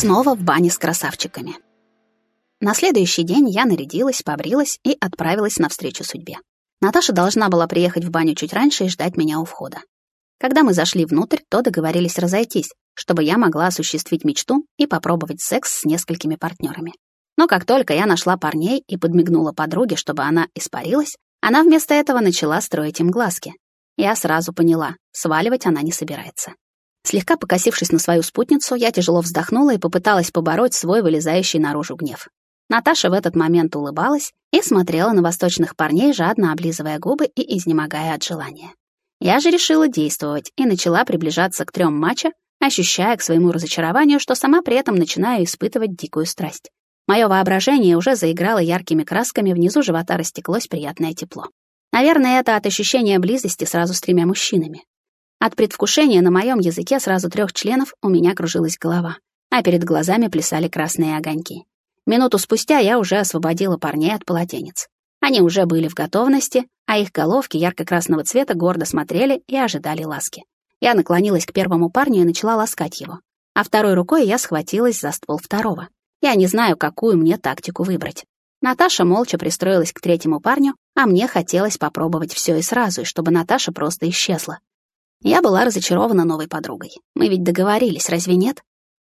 Снова в бане с красавчиками. На следующий день я нарядилась, побрилась и отправилась навстречу судьбе. Наташа должна была приехать в баню чуть раньше и ждать меня у входа. Когда мы зашли внутрь, то договорились разойтись, чтобы я могла осуществить мечту и попробовать секс с несколькими партнерами. Но как только я нашла парней и подмигнула подруге, чтобы она испарилась, она вместо этого начала строить им глазки. Я сразу поняла, сваливать она не собирается. Слегка покосившись на свою спутницу, я тяжело вздохнула и попыталась побороть свой вылезающий наружу гнев. Наташа в этот момент улыбалась и смотрела на восточных парней, жадно облизывая губы и изнемогая от желания. Я же решила действовать и начала приближаться к трем матча, ощущая к своему разочарованию, что сама при этом начинаю испытывать дикую страсть. Мое воображение уже заиграло яркими красками, внизу живота растеклось приятное тепло. Наверное, это от ощущения близости сразу с тремя мужчинами. От предвкушения на моем языке сразу трех членов у меня кружилась голова, а перед глазами плясали красные огоньки. Минуту спустя я уже освободила парней от полотенец. Они уже были в готовности, а их головки ярко-красного цвета гордо смотрели и ожидали ласки. Я наклонилась к первому парню и начала ласкать его. А второй рукой я схватилась за ствол второго. Я не знаю, какую мне тактику выбрать. Наташа молча пристроилась к третьему парню, а мне хотелось попробовать все и сразу, и чтобы Наташа просто исчезла. Я была разочарована новой подругой. Мы ведь договорились, разве нет?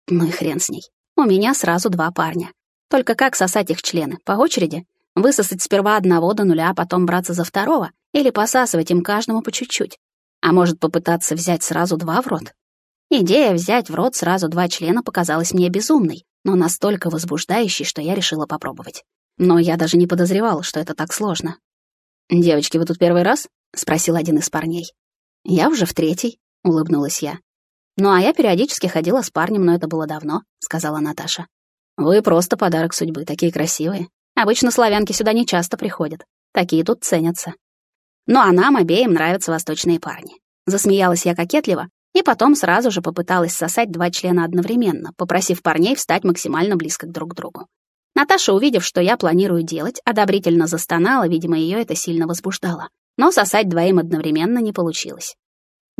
Ну и хрен с ней. У меня сразу два парня. Только как сосать их члены? По очереди? Высосать сперва одного до нуля, а потом браться за второго? Или посасывать им каждому по чуть-чуть? А может, попытаться взять сразу два в рот? Идея взять в рот сразу два члена показалась мне безумной, но настолько возбуждающей, что я решила попробовать. Но я даже не подозревала, что это так сложно. «Девочки, вы тут первый раз?» — спросил один из парней. «Я уже в третий», — улыбнулась я. «Ну, а я периодически ходила с парнем, но это было давно», — сказала Наташа. «Вы просто подарок судьбы, такие красивые. Обычно славянки сюда не часто приходят. Такие тут ценятся». «Ну, а нам обеим нравятся восточные парни». Засмеялась я кокетливо, и потом сразу же попыталась сосать два члена одновременно, попросив парней встать максимально близко друг к другу. Наташа, увидев, что я планирую делать, одобрительно застонала, видимо, ее это сильно возбуждало но сосать двоим одновременно не получилось.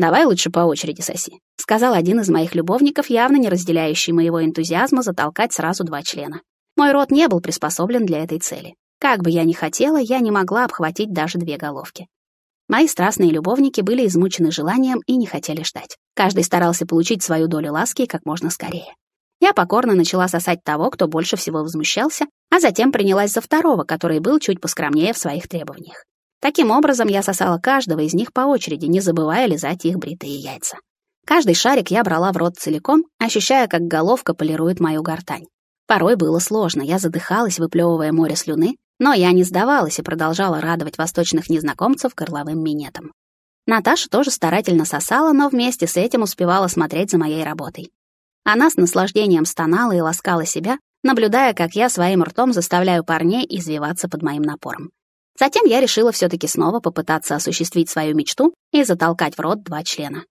«Давай лучше по очереди соси», — сказал один из моих любовников, явно не разделяющий моего энтузиазма затолкать сразу два члена. Мой рот не был приспособлен для этой цели. Как бы я ни хотела, я не могла обхватить даже две головки. Мои страстные любовники были измучены желанием и не хотели ждать. Каждый старался получить свою долю ласки как можно скорее. Я покорно начала сосать того, кто больше всего возмущался, а затем принялась за второго, который был чуть поскромнее в своих требованиях. Таким образом, я сосала каждого из них по очереди, не забывая лизать их бритые яйца. Каждый шарик я брала в рот целиком, ощущая, как головка полирует мою гортань. Порой было сложно, я задыхалась, выплевывая море слюны, но я не сдавалась и продолжала радовать восточных незнакомцев горловым минетом. Наташа тоже старательно сосала, но вместе с этим успевала смотреть за моей работой. Она с наслаждением стонала и ласкала себя, наблюдая, как я своим ртом заставляю парней извиваться под моим напором. Затем я решила все-таки снова попытаться осуществить свою мечту и затолкать в рот два члена.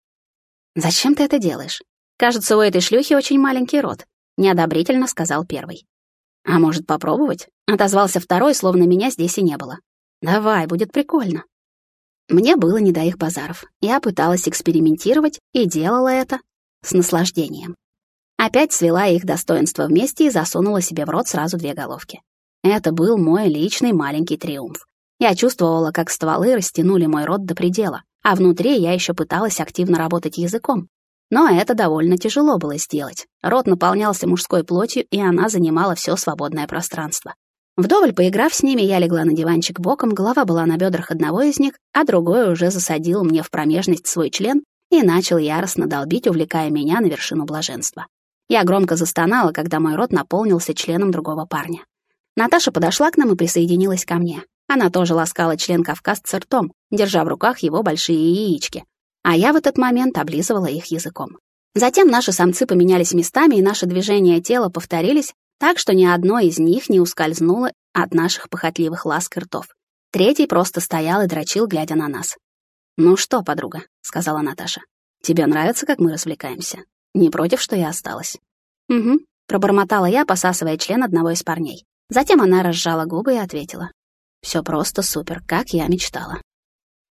«Зачем ты это делаешь? Кажется, у этой шлюхи очень маленький рот», — неодобрительно сказал первый. «А может, попробовать?» — отозвался второй, словно меня здесь и не было. «Давай, будет прикольно». Мне было не до их базаров. Я пыталась экспериментировать и делала это с наслаждением. Опять свела их достоинства вместе и засунула себе в рот сразу две головки. Это был мой личный маленький триумф. Я чувствовала, как стволы растянули мой рот до предела, а внутри я еще пыталась активно работать языком. Но это довольно тяжело было сделать. Рот наполнялся мужской плотью, и она занимала все свободное пространство. Вдоволь поиграв с ними, я легла на диванчик боком, голова была на бедрах одного из них, а другой уже засадил мне в промежность свой член и начал яростно долбить, увлекая меня на вершину блаженства. Я громко застонала, когда мой рот наполнился членом другого парня. Наташа подошла к нам и присоединилась ко мне. Она тоже ласкала член кавказца ртом, держа в руках его большие яички. А я в этот момент облизывала их языком. Затем наши самцы поменялись местами, и наши движения тела повторились, так что ни одно из них не ускользнуло от наших похотливых ласк и ртов. Третий просто стоял и дрочил, глядя на нас. «Ну что, подруга», — сказала Наташа, — «тебе нравится, как мы развлекаемся? Не против, что я осталась?» «Угу», — пробормотала я, посасывая член одного из парней. Затем она разжала губы и ответила. Все просто супер, как я мечтала.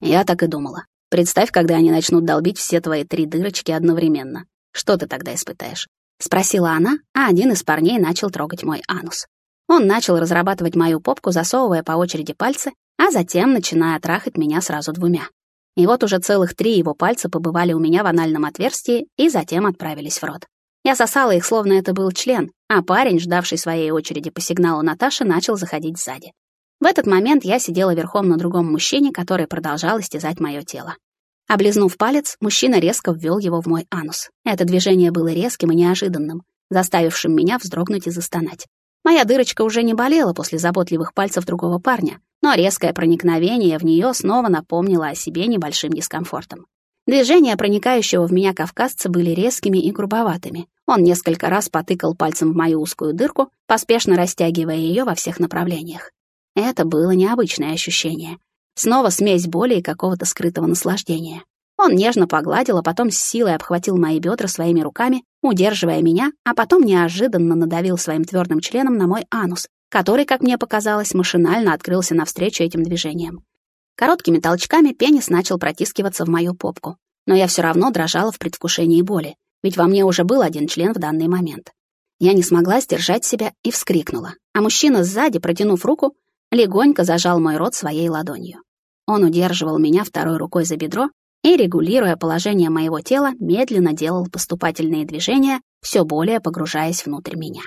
Я так и думала. Представь, когда они начнут долбить все твои три дырочки одновременно. Что ты тогда испытаешь? — спросила она, а один из парней начал трогать мой анус. Он начал разрабатывать мою попку, засовывая по очереди пальцы, а затем начиная трахать меня сразу двумя. И вот уже целых три его пальца побывали у меня в анальном отверстии и затем отправились в рот. Я сосала их, словно это был член, а парень, ждавший своей очереди по сигналу Наташи, начал заходить сзади. В этот момент я сидела верхом на другом мужчине, который продолжал истязать мое тело. Облизнув палец, мужчина резко ввел его в мой анус. Это движение было резким и неожиданным, заставившим меня вздрогнуть и застонать. Моя дырочка уже не болела после заботливых пальцев другого парня, но резкое проникновение в нее снова напомнило о себе небольшим дискомфортом. Движения проникающего в меня кавказца были резкими и грубоватыми. Он несколько раз потыкал пальцем в мою узкую дырку, поспешно растягивая ее во всех направлениях. Это было необычное ощущение. Снова смесь боли и какого-то скрытого наслаждения. Он нежно погладил, а потом с силой обхватил мои бедра своими руками, удерживая меня, а потом неожиданно надавил своим твердым членом на мой анус, который, как мне показалось, машинально открылся навстречу этим движениям. Короткими толчками пенис начал протискиваться в мою попку, но я все равно дрожала в предвкушении боли, ведь во мне уже был один член в данный момент. Я не смогла сдержать себя и вскрикнула, а мужчина сзади, протянув руку, легонько зажал мой рот своей ладонью. Он удерживал меня второй рукой за бедро и, регулируя положение моего тела, медленно делал поступательные движения, все более погружаясь внутрь меня.